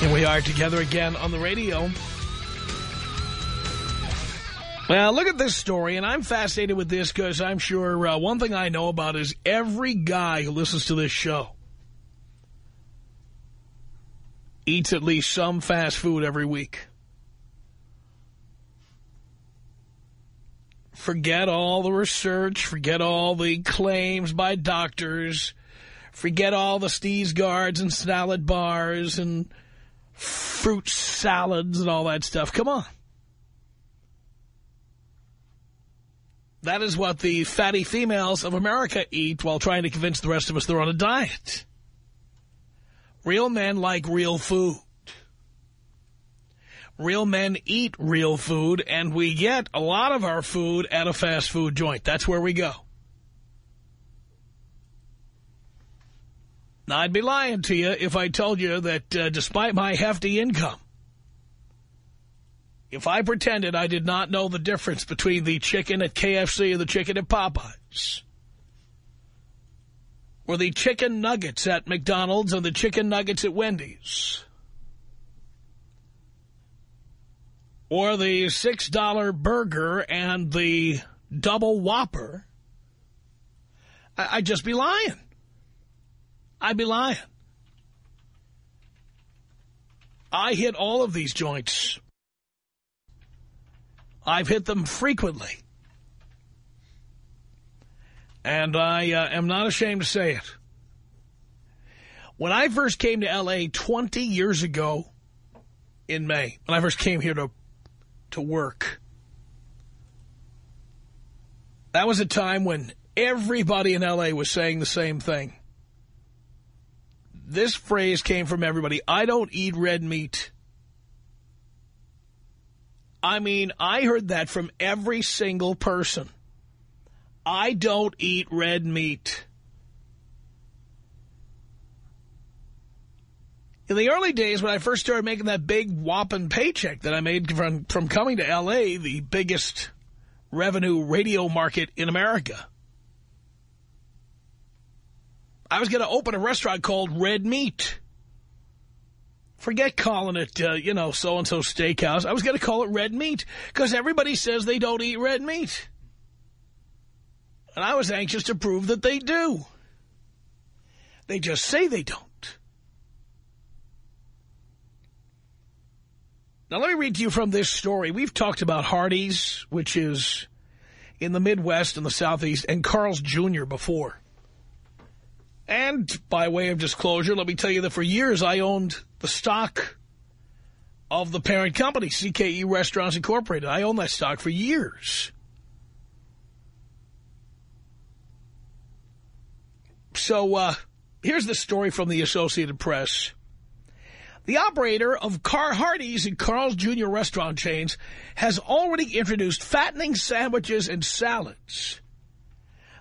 Here we are together again on the radio. Well, look at this story, and I'm fascinated with this because I'm sure uh, one thing I know about is every guy who listens to this show eats at least some fast food every week. Forget all the research, forget all the claims by doctors, forget all the sneeze guards and salad bars and fruit salads and all that stuff. Come on. That is what the fatty females of America eat while trying to convince the rest of us they're on a diet. Real men like real food. Real men eat real food, and we get a lot of our food at a fast food joint. That's where we go. Now, I'd be lying to you if I told you that uh, despite my hefty income, if I pretended I did not know the difference between the chicken at KFC and the chicken at Popeyes, or the chicken nuggets at McDonald's and the chicken nuggets at Wendy's, or the $6 burger and the double Whopper, I I'd just be lying. I'd be lying. I hit all of these joints. I've hit them frequently. And I uh, am not ashamed to say it. When I first came to L.A. 20 years ago in May, when I first came here to, to work, that was a time when everybody in L.A. was saying the same thing. This phrase came from everybody. I don't eat red meat. I mean, I heard that from every single person. I don't eat red meat. In the early days, when I first started making that big whopping paycheck that I made from, from coming to L.A., the biggest revenue radio market in America, I was going to open a restaurant called Red Meat. Forget calling it, uh, you know, so-and-so steakhouse. I was going to call it red meat because everybody says they don't eat red meat. And I was anxious to prove that they do. They just say they don't. Now, let me read to you from this story. We've talked about Hardee's, which is in the Midwest and the Southeast, and Carl's Jr. before. And by way of disclosure, let me tell you that for years I owned the stock of the parent company, CKE Restaurants Incorporated. I owned that stock for years. So uh, here's the story from the Associated Press. The operator of Car Hardee's and Carl's Jr. restaurant chains has already introduced fattening sandwiches and salads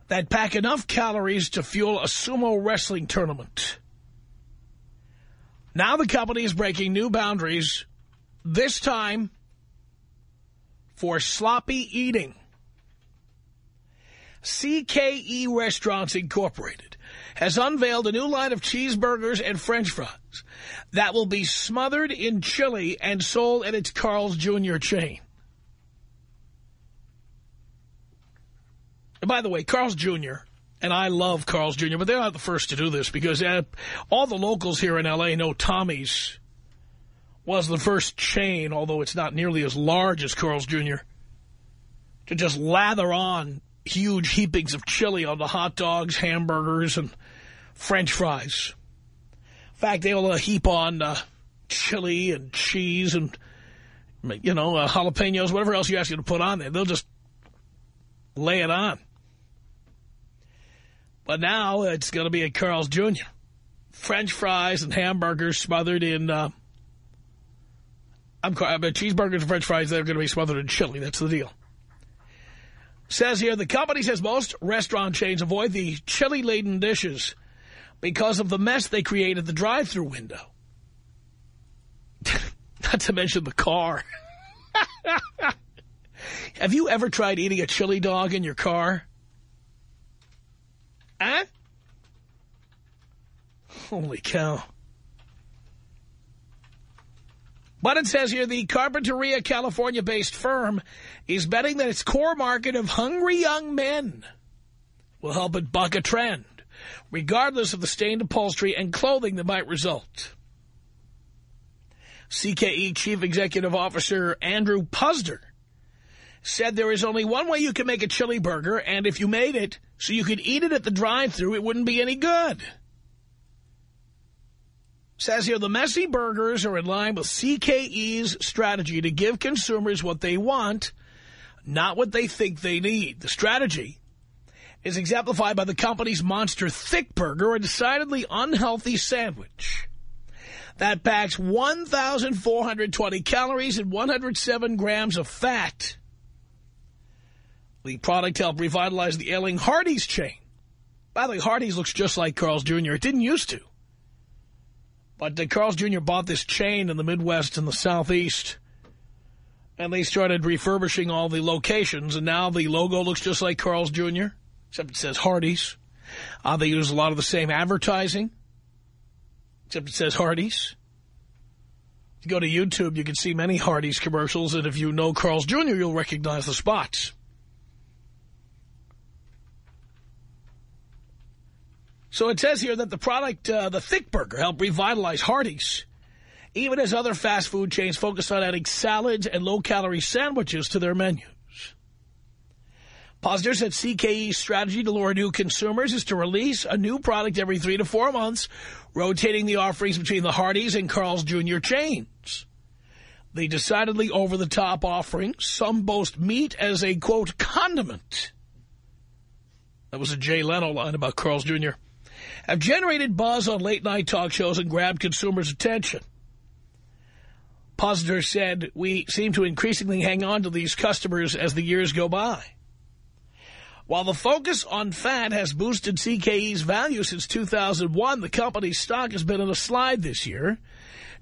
that pack enough calories to fuel a sumo wrestling tournament. Now the company is breaking new boundaries, this time for sloppy eating. CKE Restaurants Incorporated has unveiled a new line of cheeseburgers and french fries that will be smothered in chili and sold at its Carl's Jr. chain. And by the way, Carl's Jr., and I love Carl's Jr., but they're not the first to do this because uh, all the locals here in L.A. know Tommy's was the first chain, although it's not nearly as large as Carl's Jr., to just lather on huge heapings of chili on the hot dogs, hamburgers, and French fries. In fact, they will uh, heap on uh, chili and cheese and, you know, uh, jalapenos, whatever else you ask you to put on there. They'll just lay it on. But now it's going to be at Carl's Jr. French fries and hamburgers smothered in, uh, I'm, I'm cheeseburgers and French fries, they're going to be smothered in chili. That's the deal. Says here, the company says most restaurant chains avoid the chili-laden dishes because of the mess they create at the drive-through window. Not to mention the car. Have you ever tried eating a chili dog in your car? Huh? Holy cow. But it says here the Carpinteria, California-based firm is betting that its core market of hungry young men will help it buck a trend, regardless of the stained upholstery and clothing that might result. CKE Chief Executive Officer Andrew Puzder said there is only one way you can make a chili burger, and if you made it so you could eat it at the drive-thru, it wouldn't be any good. Says here, the messy burgers are in line with CKE's strategy to give consumers what they want, not what they think they need. The strategy is exemplified by the company's Monster Thick Burger, a decidedly unhealthy sandwich that packs 1,420 calories and 107 grams of fat. The product helped revitalize the ailing Hardee's chain. By the way, Hardee's looks just like Carl's Jr. It didn't used to. But uh, Carl's Jr. bought this chain in the Midwest and the Southeast. And they started refurbishing all the locations. And now the logo looks just like Carl's Jr., except it says Hardee's. Uh, they use a lot of the same advertising, except it says Hardee's. If you go to YouTube, you can see many Hardee's commercials. And if you know Carl's Jr., you'll recognize the spots. So it says here that the product, uh, the Thick Burger, helped revitalize Hardee's, even as other fast food chains focus on adding salads and low-calorie sandwiches to their menus. Puzder said CKE's strategy to lure new consumers is to release a new product every three to four months, rotating the offerings between the Hardee's and Carl's Jr. chains. The decidedly over-the-top offerings, some boast meat as a, quote, condiment. That was a Jay Leno line about Carl's Jr have generated buzz on late-night talk shows and grabbed consumers' attention. Puzder said, we seem to increasingly hang on to these customers as the years go by. While the focus on fat has boosted CKE's value since 2001, the company's stock has been on a slide this year,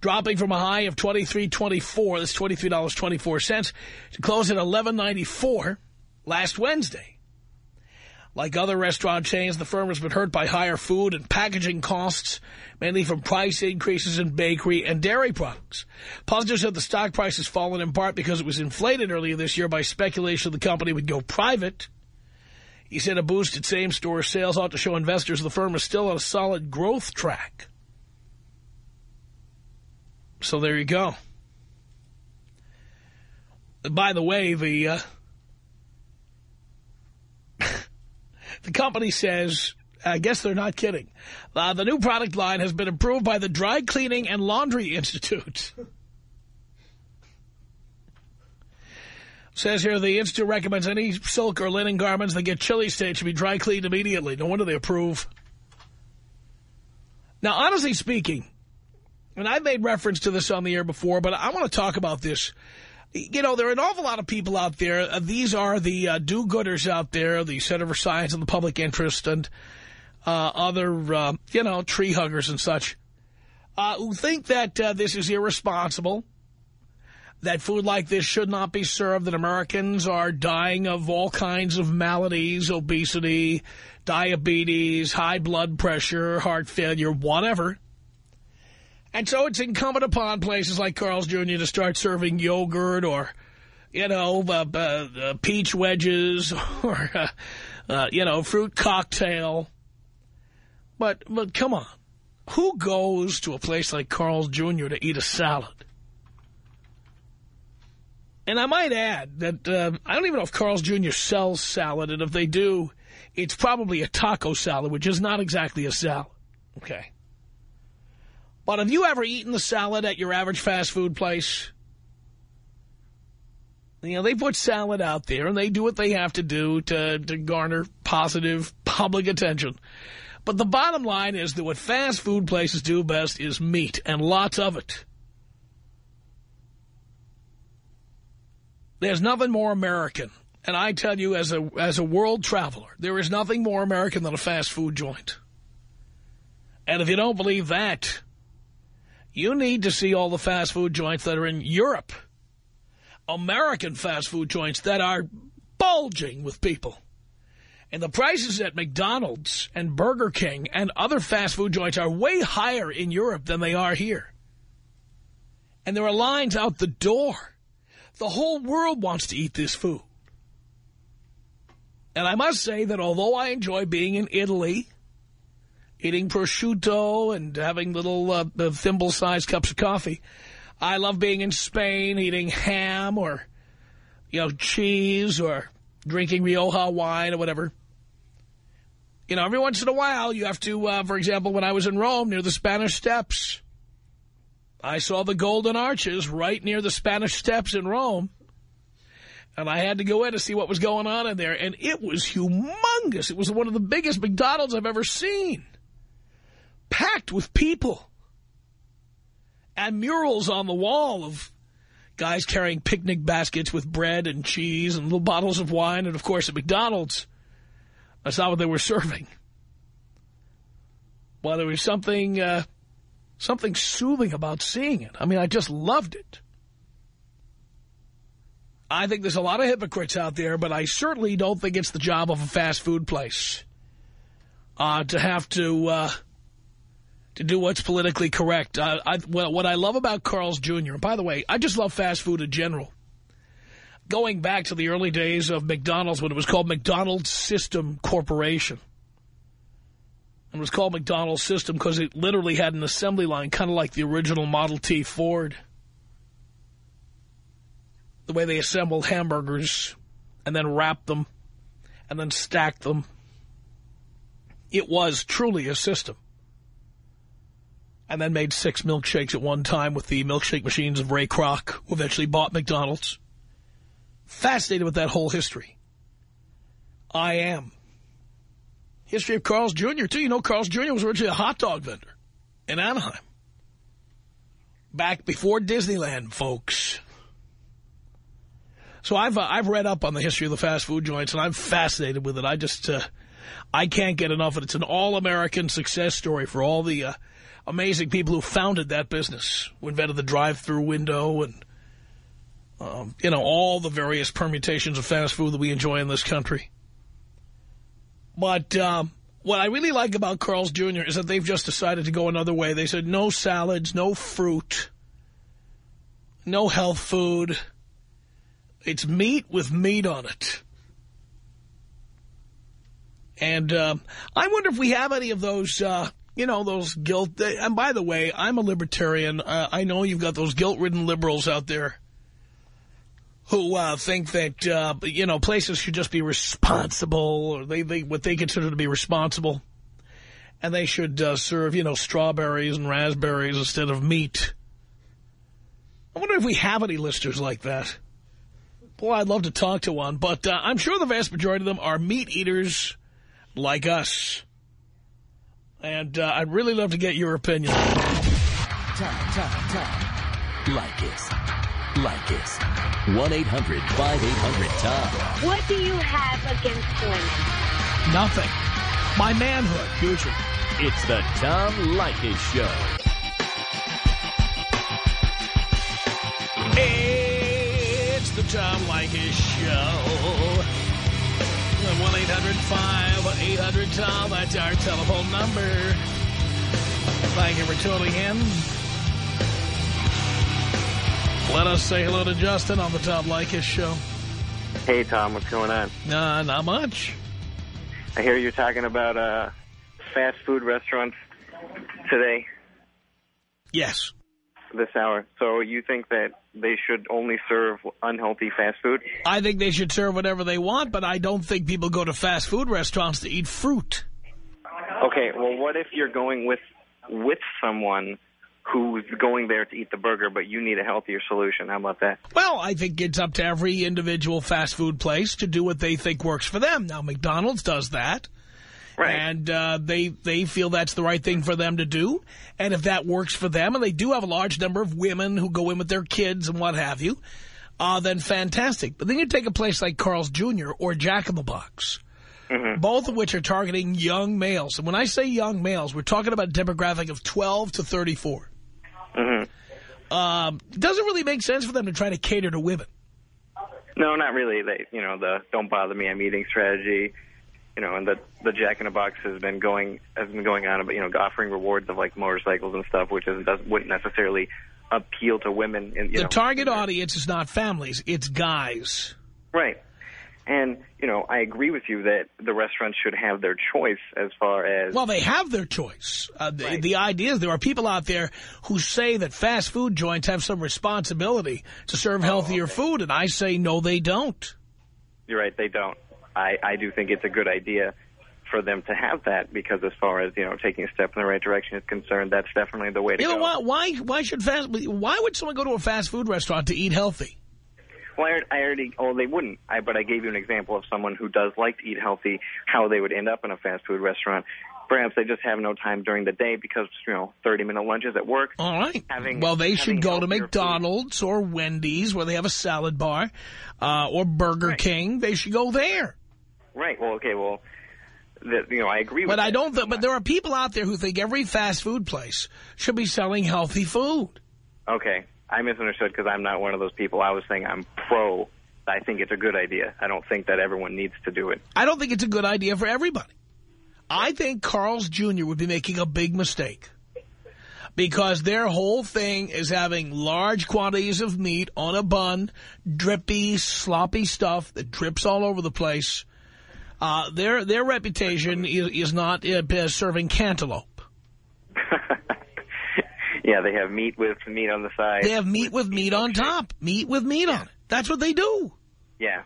dropping from a high of $23.24, that's $23.24, to close at $11.94 last Wednesday. Like other restaurant chains, the firm has been hurt by higher food and packaging costs, mainly from price increases in bakery and dairy products. Puzder said the stock price has fallen in part because it was inflated earlier this year by speculation the company would go private. He said a boost boosted same-store sales ought to show investors the firm is still on a solid growth track. So there you go. By the way, the... Uh, The company says, I guess they're not kidding, uh, the new product line has been approved by the Dry Cleaning and Laundry Institute. Says here, the Institute recommends any silk or linen garments that get chili state should be dry cleaned immediately. No wonder they approve. Now, honestly speaking, and I've made reference to this on the air before, but I want to talk about this you know, there are an awful lot of people out there. Uh, these are the uh, do-gooders out there, the Center for Science and the Public Interest and uh, other, uh, you know, tree huggers and such, uh, who think that uh, this is irresponsible, that food like this should not be served, that Americans are dying of all kinds of maladies, obesity, diabetes, high blood pressure, heart failure, whatever. And so it's incumbent upon places like Carl's Jr. to start serving yogurt or, you know, uh, uh, uh peach wedges or, uh, uh, you know, fruit cocktail. But, but come on. Who goes to a place like Carl's Jr. to eat a salad? And I might add that uh, I don't even know if Carl's Jr. sells salad, and if they do, it's probably a taco salad, which is not exactly a salad. Okay. But have you ever eaten the salad at your average fast food place? You know, they put salad out there, and they do what they have to do to, to garner positive public attention. But the bottom line is that what fast food places do best is meat, and lots of it. There's nothing more American. And I tell you, as a, as a world traveler, there is nothing more American than a fast food joint. And if you don't believe that, you need to see all the fast food joints that are in Europe. American fast food joints that are bulging with people. And the prices at McDonald's and Burger King and other fast food joints are way higher in Europe than they are here. And there are lines out the door. The whole world wants to eat this food. And I must say that although I enjoy being in Italy, eating prosciutto and having little uh, thimble-sized cups of coffee, I love being in Spain, eating ham or, you know, cheese or drinking Rioja wine or whatever. You know, every once in a while you have to, uh, for example, when I was in Rome near the Spanish Steps, I saw the Golden Arches right near the Spanish Steps in Rome. And I had to go in to see what was going on in there. And it was humongous. It was one of the biggest McDonald's I've ever seen. Packed with people. And murals on the wall of guys carrying picnic baskets with bread and cheese and little bottles of wine. And, of course, at McDonald's, that's not what they were serving. Well, there was something... Uh, Something soothing about seeing it. I mean, I just loved it. I think there's a lot of hypocrites out there, but I certainly don't think it's the job of a fast food place uh, to have to uh, to do what's politically correct. Uh, I, well, what I love about Carl's Jr., and by the way, I just love fast food in general. Going back to the early days of McDonald's when it was called McDonald's System Corporation. It was called McDonald's System because it literally had an assembly line, kind of like the original Model T Ford. The way they assembled hamburgers and then wrapped them and then stacked them. It was truly a system. And then made six milkshakes at one time with the milkshake machines of Ray Kroc, who eventually bought McDonald's. Fascinated with that whole history. I am. History of Carl's Jr., too. You know, Carl's Jr. was originally a hot dog vendor in Anaheim. Back before Disneyland, folks. So I've uh, I've read up on the history of the fast food joints, and I'm fascinated with it. I just, uh, I can't get enough of it. It's an all-American success story for all the uh, amazing people who founded that business, who invented the drive-through window and, um, you know, all the various permutations of fast food that we enjoy in this country. But um, what I really like about Carl's Jr. is that they've just decided to go another way. They said no salads, no fruit, no health food. It's meat with meat on it. And um, I wonder if we have any of those, uh, you know, those guilt. And by the way, I'm a libertarian. Uh, I know you've got those guilt-ridden liberals out there who uh, think that, uh, you know, places should just be responsible, or they, they what they consider to be responsible, and they should uh, serve, you know, strawberries and raspberries instead of meat. I wonder if we have any listeners like that. Boy, I'd love to talk to one, but uh, I'm sure the vast majority of them are meat eaters like us. And uh, I'd really love to get your opinion. Tom, Tom, Tom. Like it. Like it. 1-800-5800-TOM. What do you have against women? Nothing. My manhood, usually. It's the Tom Leykis Show. It's the Tom Leykis Show. 1-800-5800-TOM. That's our telephone number. Thank you for tuning in. Let us say hello to Justin on the Tom Leykis show. Hey, Tom, what's going on? Uh, not much. I hear you're talking about uh, fast food restaurants today. Yes. This hour. So you think that they should only serve unhealthy fast food? I think they should serve whatever they want, but I don't think people go to fast food restaurants to eat fruit. Okay, well, what if you're going with with someone who's going there to eat the burger, but you need a healthier solution? How about that? Well, I think it's up to every individual fast food place to do what they think works for them. Now, McDonald's does that. Right. And uh, they they feel that's the right thing for them to do. And if that works for them, and they do have a large number of women who go in with their kids and what have you, uh, then fantastic. But then you take a place like Carl's Jr. or Jack in the Box, Mm -hmm. both of which are targeting young males. And when I say young males, we're talking about a demographic of 12 to 34. Mm -hmm. Um, it doesn't really make sense for them to try to cater to women. No, not really. They, you know, the "don't bother me, I'm eating" strategy. You know, and the the Jack in the Box has been going has been going on, you know, offering rewards of like motorcycles and stuff, which isn't doesn't wouldn't necessarily appeal to women. You the know, target audience is not families; it's guys. Right. And, you know, I agree with you that the restaurants should have their choice as far as... Well, they have their choice. Uh, the, Right. the idea is there are people out there who say that fast food joints have some responsibility to serve healthier food, and I say no, they don't. You're right, they don't. I, I do think it's a good idea for them to have that because as far as, you know, taking a step in the right direction is concerned, that's definitely the way to You know go. what? Why? Why should fast? Why would someone go to a fast food restaurant to eat healthy? Well, I already, oh, they wouldn't. I, but I gave you an example of someone who does like to eat healthy, how they would end up in a fast food restaurant. Perhaps they just have no time during the day because, you know, 30-minute lunches at work. All right. Having- well, they should go to healthier food. McDonald's or Wendy's where they have a salad bar, uh, or Burger Right. King. They should go there. Right, well, okay, well, that, you know, I agree with But I that. don't. Th but there are people out there who think every fast food place should be selling healthy food. Okay, I misunderstood because I'm not one of those people. I was saying I'm pro. I think it's a good idea. I don't think that everyone needs to do it. I don't think it's a good idea for everybody. I think Carl's Jr. would be making a big mistake. Because their whole thing is having large quantities of meat on a bun, drippy, sloppy stuff that drips all over the place. Uh, their their reputation is, is not uh, serving cantaloupe. yeah, they have meat with meat on the side. They have meat with meat on top. Meat with meat on it. That's what they do. Yeah.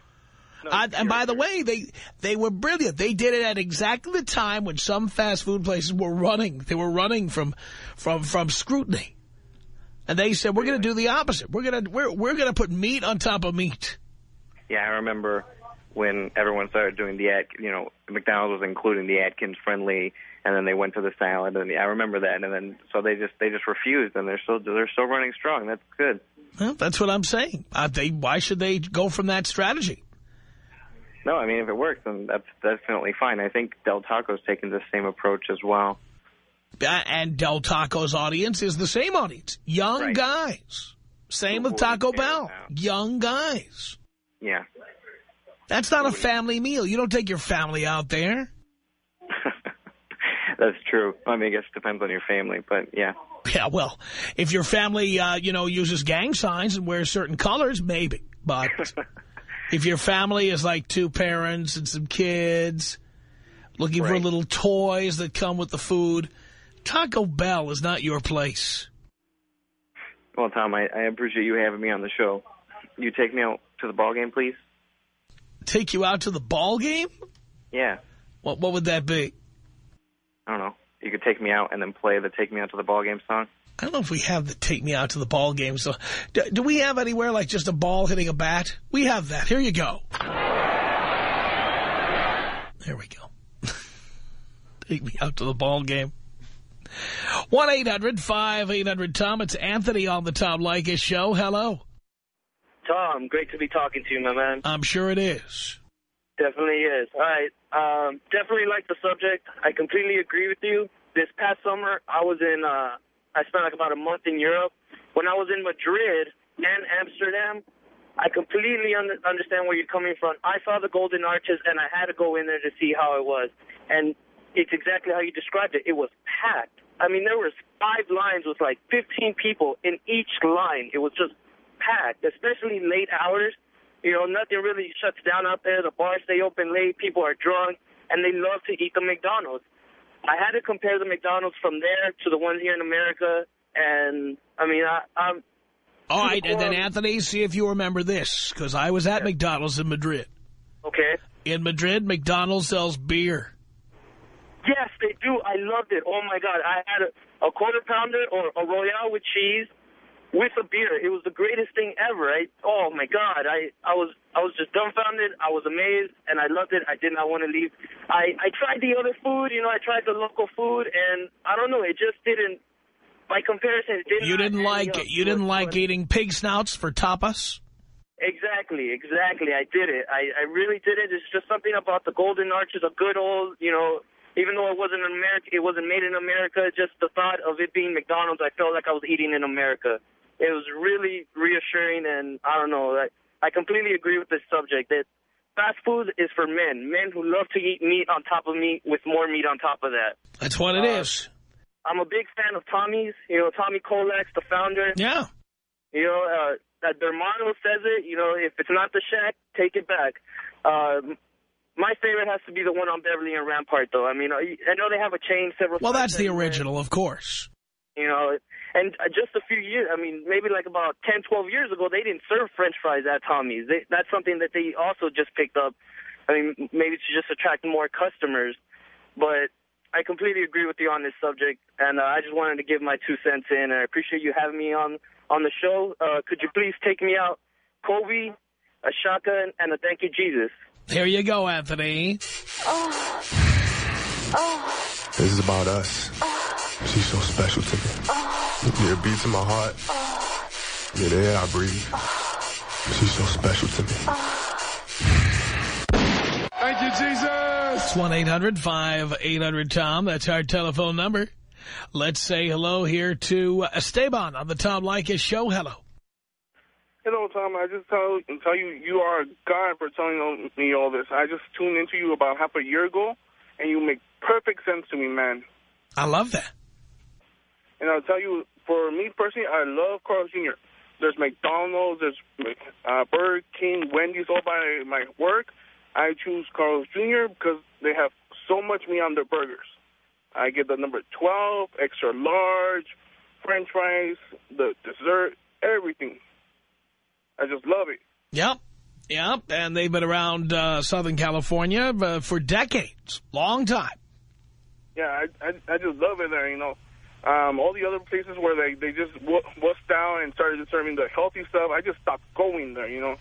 No, I, and by the way, they they were brilliant. They did it at exactly the time when some fast food places were running. They were running from from from scrutiny, and they said we're going to do the opposite. We're going to we're we're going to put meat on top of meat. Yeah, I remember when everyone started doing the ad. You know, McDonald's was including the Atkins friendly, and then they went to the salad. And I remember that. And then so they just they just refused, and they're still they're still running strong. That's good. Well, that's what I'm saying. Uh, they why should they go from that strategy? No, I mean if it works, then that's definitely fine. I think Del Taco's taking the same approach as well. And Del Taco's audience is the same audience, young Right. guys. Same with Taco Bell, now? young guys. Yeah. That's not a family meal. You don't take your family out there. That's true. I mean, I guess it depends on your family, but yeah. Yeah, well, if your family, uh, you know, uses gang signs and wears certain colors, maybe. But if your family is like two parents and some kids looking for little toys that come with the food, Taco Bell is not your place. Well, Tom, I, I appreciate you having me on the show. You take me out to the ball game, please. Take you out to the ball game? Yeah. What, what would that be? I don't know. You could take me out and then play the "Take Me Out to the Ball Game" song. I don't know if we have the take me out to the ball game. So, do, do we have anywhere like just a ball hitting a bat? We have that. Here you go. There we go. take me out to the ball game. 1-800-5800-TOM. It's Anthony on the Tom Leykis show. Hello. Tom, great to be talking to you, my man. I'm sure it is. Definitely is. All right. Um, definitely like the subject. I completely agree with you. This past summer, I was in, uh, I spent like about a month in Europe. When I was in Madrid and Amsterdam, I completely under, understand where you're coming from. I saw the Golden Arches, and I had to go in there to see how it was. And it's exactly how you described it. It was packed. I mean, there was five lines with like 15 people in each line. It was just packed, especially late hours. You know, nothing really shuts down out there. The bars stay open late. People are drunk, and they love to eat the McDonald's. I had to compare the McDonald's from there to the ones here in America. and I mean, I, I'm. All right, and then Anthony, see if you remember this, because I was at McDonald's in Madrid. Okay. In Madrid, McDonald's sells beer. Yes, they do. I loved it. Oh my God, I had a, a quarter pounder or a royale with cheese with a beer. It was the greatest thing ever. I, oh my God, I, I was I was just dumbfounded. I was amazed, and I loved it. I did not want to leave. I I tried the other food. You know, I tried the local food, and I don't know. It just didn't. By comparison, it did You didn't like up you didn't like eating pig snouts for tapas? Exactly, exactly. I did it. I, I really did it. It's just something about the Golden Arches, a good old, you know, even though it wasn't in America, it wasn't made in America. Just the thought of it being McDonald's, I felt like I was eating in America. It was really reassuring, and I don't know. I, I completely agree with this subject that fast food is for men, men who love to eat meat on top of meat with more meat on top of that. That's what it Uh, is. I'm a big fan of Tommy's. You know, Tommy Koulax, the founder. Yeah. You know, uh, that their motto says it. You know, if it's not the shack, take it back. Uh, my favorite has to be the one on Beverly and Rampart, though. I mean, I I know they have a chain several. Well, that's the original, of course. You know, and uh, just a few years. I mean, maybe like about ten, twelve years ago, they didn't serve French fries at Tommy's. They, that's something that they also just picked up. I mean, maybe to just attract more customers, but. I completely agree with you on this subject, and uh, I just wanted to give my two cents in. I appreciate you having me on on the show. Uh, could you please take me out, Kobe, a shotgun, and a thank you, Jesus? Here you go, Anthony. oh. This is about us. She's so special to me. Yeah, it beats in my heart. Yeah, the air I breathe. She's so special to me. Thank you, Jesus. It's 1-800-5800-TOM. That's our telephone number. Let's say hello here to Esteban on the Tom Leykis show. Hello. Hello, Tom. I just tell tell you you are God for telling me all this. I just tuned into you about half a year ago, and you make perfect sense to me, man. I love that. And I'll tell you, for me personally, I love Carl's Jr. There's McDonald's, there's uh, Burger King, Wendy's, all by my work. I choose Carl's Jr. because they have so much meat on their burgers. I get the number 12, extra large, french fries, the dessert, everything. I just love it. Yep. Yep. And they've been around uh, Southern California uh, for decades. Long time. Yeah, I, I, I just love it there, you know. Um, all the other places where they, they just wussed down and started serving the healthy stuff, I just stopped going there, you know.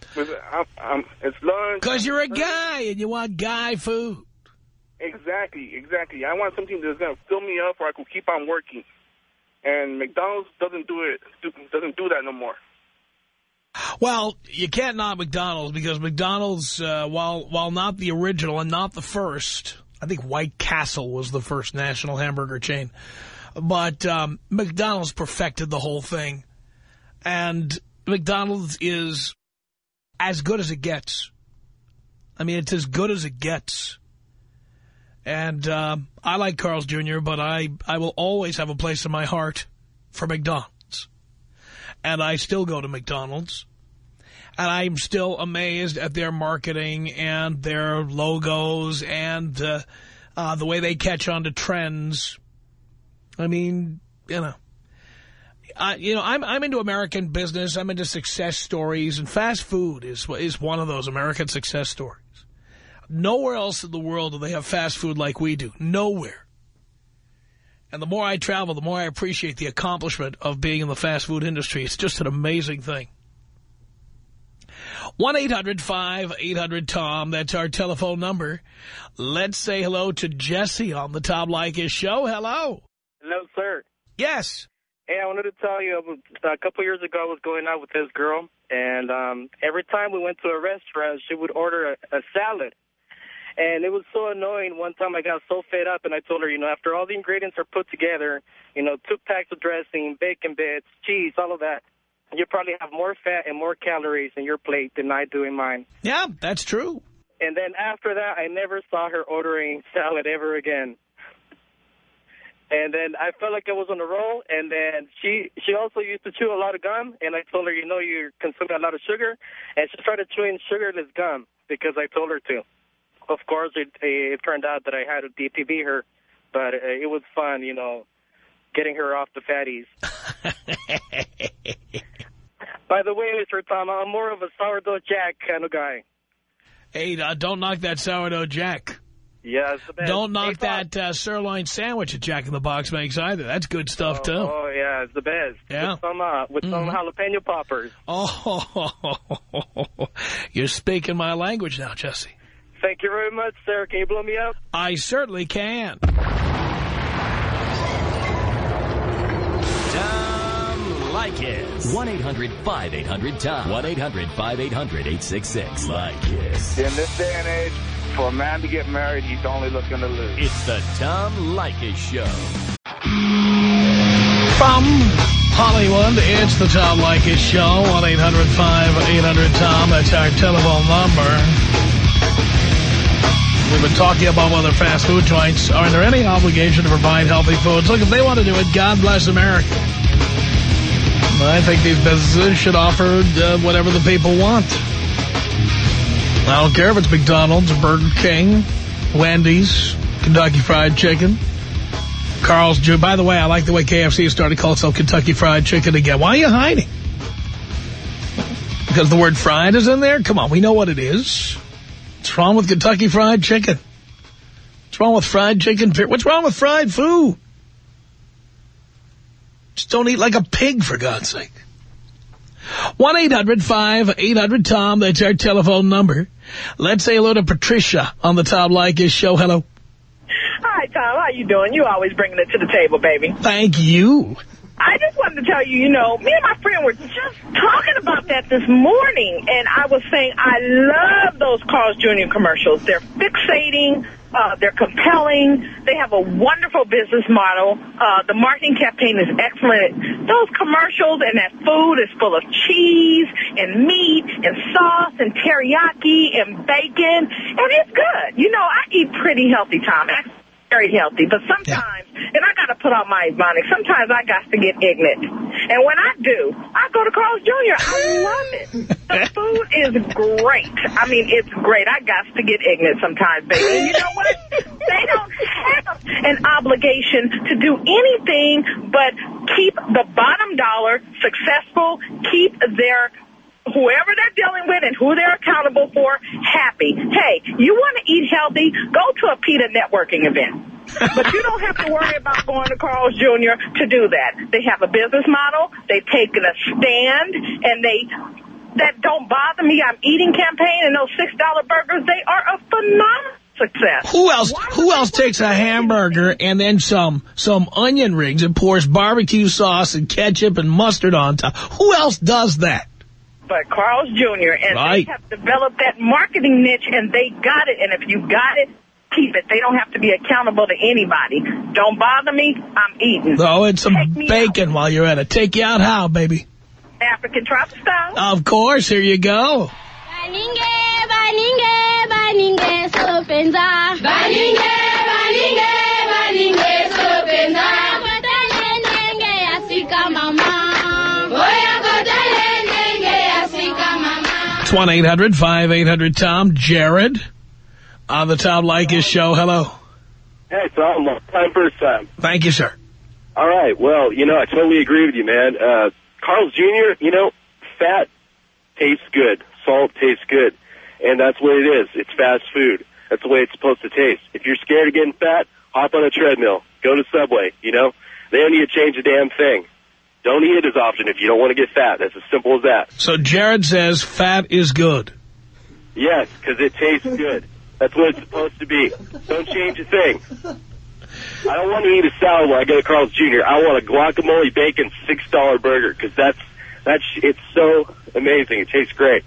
Because I'm, I'm, it's lunch. Because you're a guy and you want guy food. Exactly, exactly. I want something that's going to fill me up where I can keep on working. And McDonald's doesn't do it, doesn't do that no more. Well, you can't knock McDonald's because McDonald's, uh, while while not the original and not the first, I think White Castle was the first national hamburger chain, but um, McDonald's perfected the whole thing. And McDonald's is as good as it gets. I mean, it's as good as it gets. And um, I like Carl's Jr., but I, I will always have a place in my heart for McDonald's. And I still go to McDonald's. And I'm still amazed at their marketing and their logos and uh, uh, the way they catch on to trends. I mean, you know. I, you know, I'm I'm into American business. I'm into success stories, and fast food is is one of those American success stories. Nowhere else in the world do they have fast food like we do. Nowhere. And the more I travel, the more I appreciate the accomplishment of being in the fast food industry. It's just an amazing thing. 1-800-5800-TOM. That's our telephone number. Let's say hello to Jesse on the Tom Leykis show. Hello. Hello, sir. Yes. Hey, I wanted to tell you, a couple years ago, I was going out with this girl, and um, every time we went to a restaurant, she would order a, a salad. And it was so annoying. One time I got so fed up, and I told her, you know, after all the ingredients are put together, you know, two packs of dressing, bacon bits, cheese, all of that, you probably have more fat and more calories in your plate than I do in mine. Yeah, that's true. And then after that, I never saw her ordering salad ever again. And then I felt like I was on a roll. And then she she also used to chew a lot of gum. And I told her, you know, you're consuming a lot of sugar. And she started chewing sugarless gum because I told her to. Of course, it, it turned out that I had to DTB her. But uh, it was fun, you know, getting her off the fatties. By the way, Mr. Tom, I'm more of a sourdough jack kind of guy. Hey, uh, don't knock that sourdough jack. Yeah, it's the best. Don't knock Hey, that uh, sirloin sandwich that Jack in the Box makes either. That's good stuff, Oh, too. Oh, yeah, it's the best. Yeah. With some, uh, with some Mhm. jalapeno poppers. Oh, you're speaking my language now, Jesse. Thank you very much, sir. Can you blow me up? I certainly can. Tom Leykis. 1-800-5800-TOM. 1-800-5800-866. Leykis. In this day and age, for a man to get married, he's only looking to lose. It's the Tom Leykis Show. From Hollywood, it's the Tom Leykis Show. 1-800-5800-TOM. That's our telephone number. We've been talking about whether fast food joints are under any obligation to provide healthy foods. Look, if they want to do it, God bless America. I think these businesses should offer uh, whatever the people want. I don't care if it's McDonald's, Burger King, Wendy's, Kentucky Fried Chicken, Carl's Jr. By the way, I like the way KFC is starting to call itself Kentucky Fried Chicken again. Why are you hiding? Because the word fried is in there? Come on, we know what it is. What's wrong with Kentucky Fried Chicken? What's wrong with fried chicken? What's wrong with fried food? Just don't eat like a pig, for God's sake. 1-800-5800-TOM. That's our telephone number. Let's say hello to Patricia on the Tom Leykis show. Hello. Hi, Tom. How you doing? You always bringing it to the table, baby. Thank you. I just wanted to tell you, you know, me and my friend were just talking about that this morning, and I was saying I love those Carl's Jr. commercials. They're fixating. Uh, they're compelling. They have a wonderful business model. Uh, the marketing campaign is excellent. Those commercials and that food is full of cheese and meat and sauce and teriyaki and bacon, and it's good. You know, I eat pretty healthy, Tom. Actually, very healthy, but sometimes, and I got to put out my Ebonics, sometimes I got to get ignorant. And when I do, I go to Carl's Jr. I love it. The food is great. I mean, it's great. I got to get ignorant sometimes, baby. And you know what? They don't have an obligation to do anything but keep the bottom dollar successful, keep their whoever they're dealing with and who they're accountable for happy. Hey, you want to eat healthy? Go to a PETA networking event. But you don't have to worry about going to Carl's Jr. to do that. They have a business model. They've taken a stand, and they that don't bother me. I'm eating campaign and those six dollar burgers. They are a phenomenal success. Who else? Who else takes a hamburger and then some some onion rings and pours barbecue sauce and ketchup and mustard on top? Who else does that? But Carl's Jr. and Right. they have developed that marketing niche, and they got it. And if you got it, keep it. They don't have to be accountable to anybody. Don't bother me. I'm eating. Oh, and some Take me bacon while you're at it. Take you out how, baby? African tropic style. Of course. Here you go. Baninge, baninge, baninge, solopenza. Baninge, baninge, baninge, solopenza. Kotale nenge asika mama. Oya kotale nenge asika mama. It's 1-800-5800-TOM. Jared on the Tom Leykis show. Hello. Hey, Tom. Long time, first time. Thank you, sir. All right. Well, you know, I totally agree with you, man. Uh, Carl's Jr., you know, fat tastes good. Salt tastes good. And that's what it is. It's fast food. That's the way it's supposed to taste. If you're scared of getting fat, hop on a treadmill. Go to Subway, you know? They don't need to change a damn thing. Don't eat it as often if you don't want to get fat. That's as simple as that. So Jared says fat is good. Yes, because it tastes good. That's what it's supposed to be. Don't change a thing. I don't want to eat a salad when I go to Carl's Jr. I want a guacamole bacon six dollar burger because that's that's it's so amazing. It tastes great,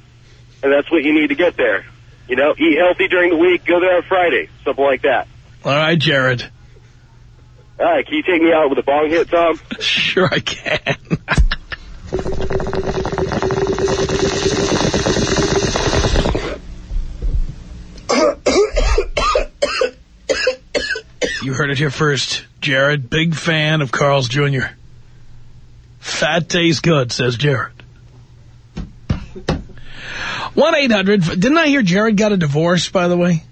and that's what you need to get there. You know, eat healthy during the week. Go there on Friday, something like that. All right, Jared. All right, can you take me out with a bong hit, Tom? Sure I can. you heard it here first. Jared, big fan of Carl's Jr. Fat tastes good, says Jared. 1-800, didn't I hear Jared got a divorce, by the way?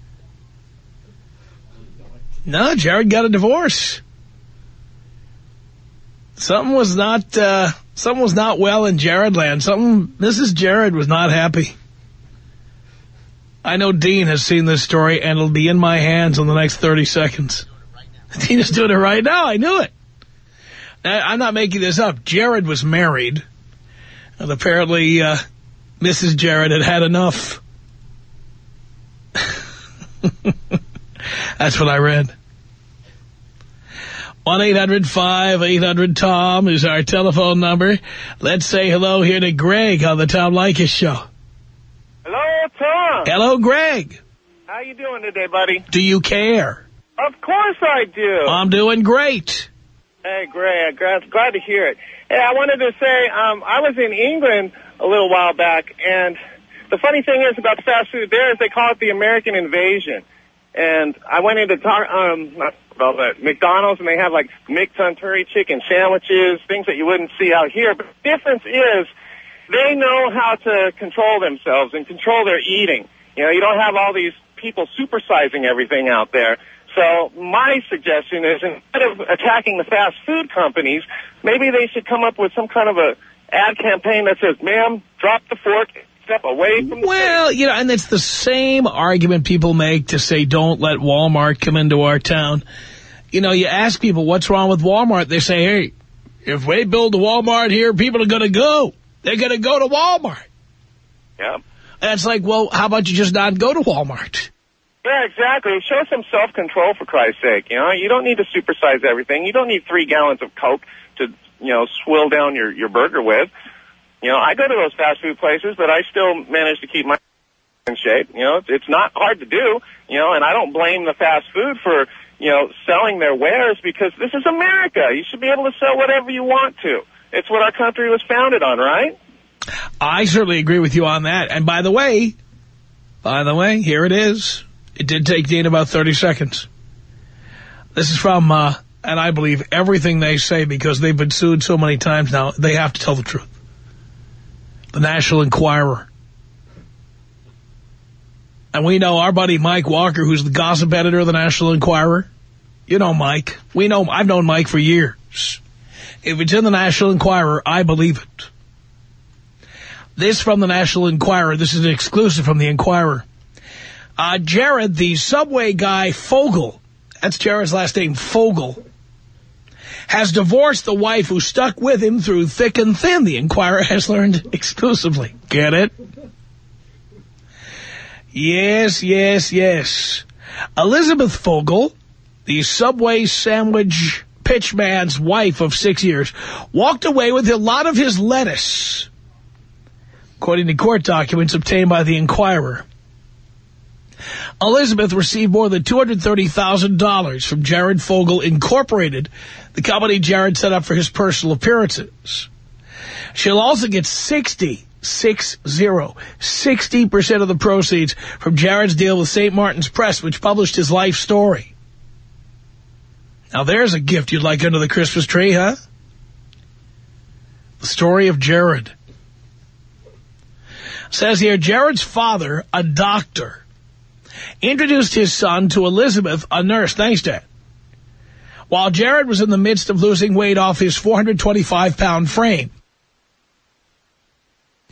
No, Jared got a divorce. Something was not, uh, something was not well in Jared land. Something, Mrs. Jared was not happy. I know Dean has seen this story, and it'll be in my hands in the next 30 seconds. Dean is doing it right now. I knew it. I'm not making this up. Jared was married, and apparently uh, Mrs. Jared had had enough. That's what I read. 1-800-5800-TOM is our telephone number. Let's say hello here to Greg on the Tom Leykis Show. Hello, Tom. Hello, Greg. How you doing today, buddy? Do you care? Of course I do. I'm doing great. Hey, Greg. Glad, glad to hear it. Hey, I wanted to say um, I was in England a little while back, and the funny thing is about fast food there is they call it the American invasion. And I went into tar- um, well, but McDonald's, and they have like tandoori chicken sandwiches, things that you wouldn't see out here. But the difference is they know how to control themselves and control their eating. You know, you don't have all these people supersizing everything out there. So my suggestion is instead of attacking the fast food companies, maybe they should come up with some kind of a ad campaign that says, ma'am, drop the fork, step away from the Well, you know, and it's the same argument people make to say don't let Walmart come into our town. You know, you ask people what's wrong with Walmart. They say, hey, if we build a Walmart here, people are going to go. They're going to go to Walmart. Yeah. And it's like, well, how about you just not go to Walmart? Yeah, exactly. Show some self-control for Christ's sake. You know, you don't need to supersize everything. You don't need three gallons of Coke to, you know, swill down your, your burger with. You know, I go to those fast food places, but I still manage to keep my in shape. You know, it's, it's not hard to do, you know, and I don't blame the fast food for, you know, selling their wares because this is America. You should be able to sell whatever you want to. It's what our country was founded on, right? I certainly agree with you on that. And by the way, by the way, here it is. It did take Dean about 30 seconds. This is from, uh, and I believe everything they say because they've been sued so many times now, they have to tell the truth. The National Enquirer. And we know our buddy Mike Walker, who's the gossip editor of the National Enquirer. You know Mike. We know, I've known Mike for years. If it's in the National Enquirer, I believe it. This from the National Enquirer. This is an exclusive from the Enquirer. Uh, Jared, the subway guy, Fogle, that's Jared's last name, Fogle, has divorced the wife who stuck with him through thick and thin, the Enquirer has learned exclusively. Get it? Yes, yes, yes. Elizabeth Fogle, the Subway sandwich pitchman's wife of six years, walked away with a lot of his lettuce, according to court documents obtained by the Enquirer. Elizabeth received more than $230,000 from Jared Fogle Incorporated, the company Jared set up for his personal appearances. She'll also get 60, six zero, 60% of the proceeds from Jared's deal with St. Martin's Press, which published his life story. Now there's a gift you'd like under the Christmas tree, huh? The story of Jared. Says here, Jared's father, a doctor, introduced his son to Elizabeth, a nurse. Thanks, Dad. While Jared was in the midst of losing weight off his 425-pound frame.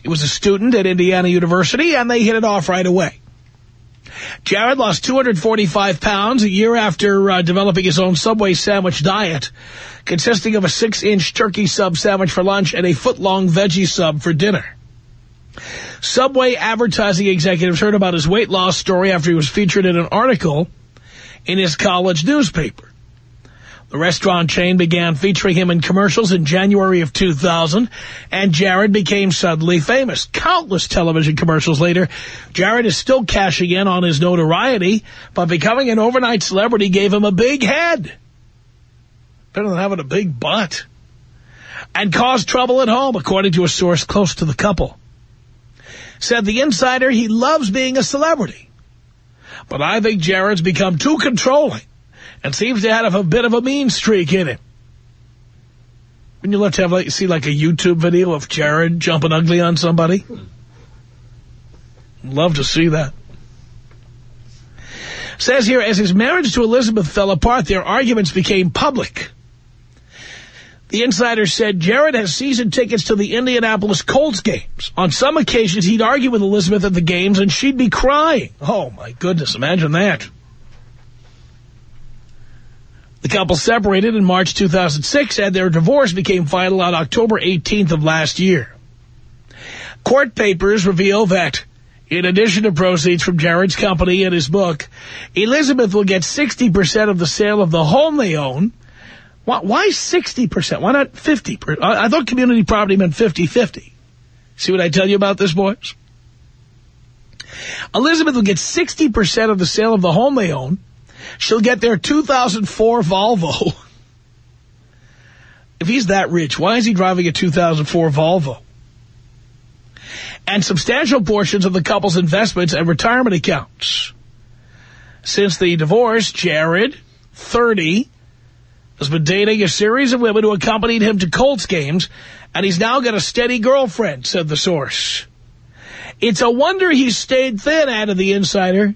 He was a student at Indiana University, and they hit it off right away. Jared lost 245 pounds a year after uh, developing his own Subway sandwich diet, consisting of a six-inch turkey sub sandwich for lunch and a foot-long veggie sub for dinner. Subway advertising executives heard about his weight loss story after he was featured in an article in his college newspaper. The restaurant chain began featuring him in commercials in January of 2000, and Jared became suddenly famous. Countless television commercials later, Jared is still cashing in on his notoriety, but becoming an overnight celebrity gave him a big head. Better than having a big butt. And caused trouble at home, according to a source close to the couple. Said the insider he loves being a celebrity. But I think Jared's become too controlling and seems to have a bit of a mean streak in him. Wouldn't you love to have like see like a YouTube video of Jared jumping ugly on somebody? Love to see that. Says here, as his marriage to Elizabeth fell apart, their arguments became public. The insider said Jared has season tickets to the Indianapolis Colts games. On some occasions, he'd argue with Elizabeth at the games, and she'd be crying. Oh, my goodness, imagine that. The couple separated in March 2006, and their divorce became final on October 18th of last year. Court papers reveal that, in addition to proceeds from Jared's company and his book, Elizabeth will get 60% of the sale of the home they own. Why, why 60%? Why not 50%? I, I thought community property meant 50-50. See what I tell you about this, boys? Elizabeth will get 60% of the sale of the home they own. She'll get their 2004 Volvo. If he's that rich, why is he driving a 2004 Volvo? And substantial portions of the couple's investments and retirement accounts. Since the divorce, Jared, 30, has been dating a series of women who accompanied him to Colts games, and he's now got a steady girlfriend, said the source. It's a wonder he's stayed thin, added the insider.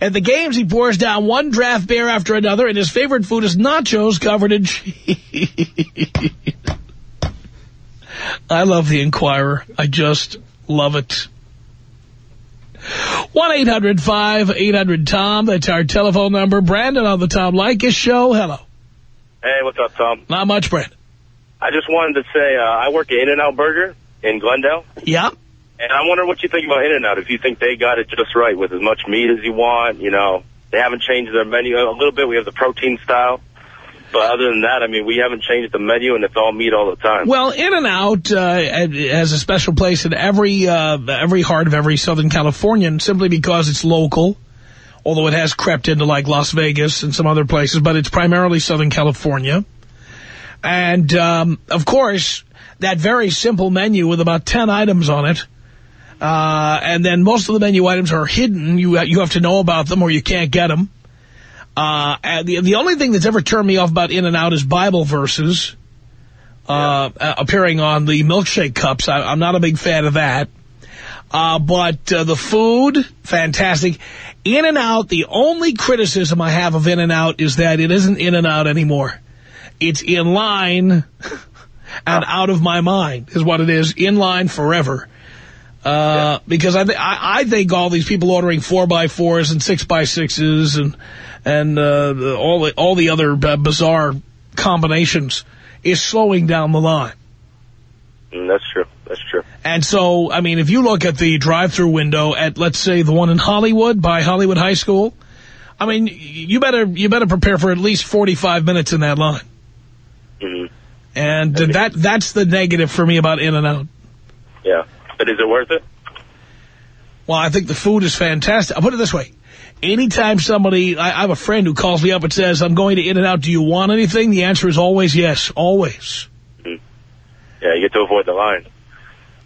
At the games, he pours down one draft beer after another, and his favorite food is nachos covered in cheese. I love the Enquirer. I just love it. 1-800-5800-TOM. That's our telephone number. Brandon on the Tom Leykis show. Hello. Hey, what's up, Tom? Not much, Brandon. I just wanted to say uh, I work at In-N-Out Burger in Glendale. Yeah. And I wonder what you think about In-N-Out, if you think they got it just right with as much meat as you want. You know, they haven't changed their menu a little bit. We have the protein style. But other than that, I mean, we haven't changed the menu, and it's all meat all the time. Well, In-N-Out uh, has a special place in every uh, every heart of every Southern Californian simply because it's local, although it has crept into like Las Vegas and some other places, but it's primarily Southern California. And, um, of course, that very simple menu with about 10 items on it, uh, and then most of the menu items are hidden. You, you have to know about them or you can't get them. Uh, and the, the only thing that's ever turned me off about In-N-Out is Bible verses uh, uh, appearing on the milkshake cups. I, I'm not a big fan of that. Uh, but uh, the food, fantastic. In-N-Out, the only criticism I have of In-N-Out is that it isn't In-N-Out anymore. It's in line and out of my mind is what it is. In line forever. Uh, because I, th I, I think all these people ordering four by fours and six by sixes and and uh, all the, all the other uh, bizarre combinations is slowing down the line. Mm, that's true. That's true. And so, I mean, if you look at the drive-through window at, let's say, the one in Hollywood by Hollywood High School, I mean, you better you better prepare for at least 45 minutes in that line. Mm -hmm. And that that's the negative for me about In-N-Out. Yeah. But is it worth it? Well, I think the food is fantastic. I'll put it this way. Anytime somebody, I, I have a friend who calls me up and says, I'm going to In-N-Out, do you want anything? The answer is always yes, always. Mm. Yeah, you get to avoid the line.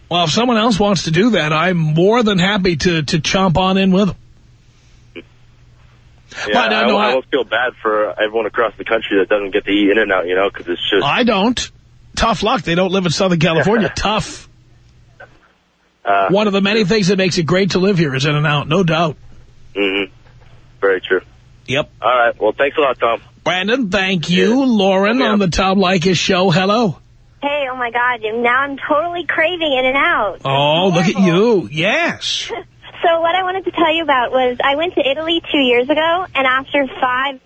Well, if someone else wants to do that, I'm more than happy to, to chomp on in with them. Yeah, I, no, I, I don't feel bad for everyone across the country that doesn't get to eat In-N-Out, you know, because it's just... I don't. Tough luck. They don't live in Southern California. Tough. Uh, One of the many things that makes it great to live here is In-N-Out, no doubt. Mm-hmm. Very true. Yep. All right. Well, thanks a lot, Tom. Brandon, thank you. Yeah. Lauren yeah. on the Tom Leykis show. Hello. Hey, oh, my God. Now I'm totally craving In-N-Out Oh, look at you. Yes. So what I wanted to tell you about was I went to Italy two years ago, and after five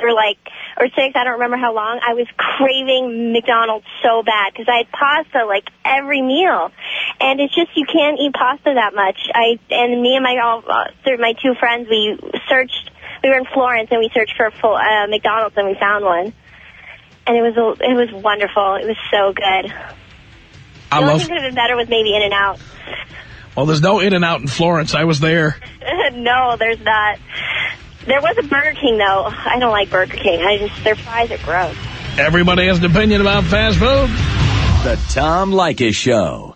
or like or six, I don't remember how long, I was craving McDonald's so bad because I had pasta like every meal, and it's just you can't eat pasta that much. I and me and my all uh, my two friends we searched. We were in Florence and we searched for a full uh, McDonald's and we found one, and it was it was wonderful. It was so good. I the only love... thing could have been better was maybe In-N-Out. Well, there's no In-N-Out in Florence. I was there. no, there's not. There was a Burger King, though. I don't like Burger King. I just Their fries are gross. Everybody has an opinion about fast food. The Tom Leykis Show.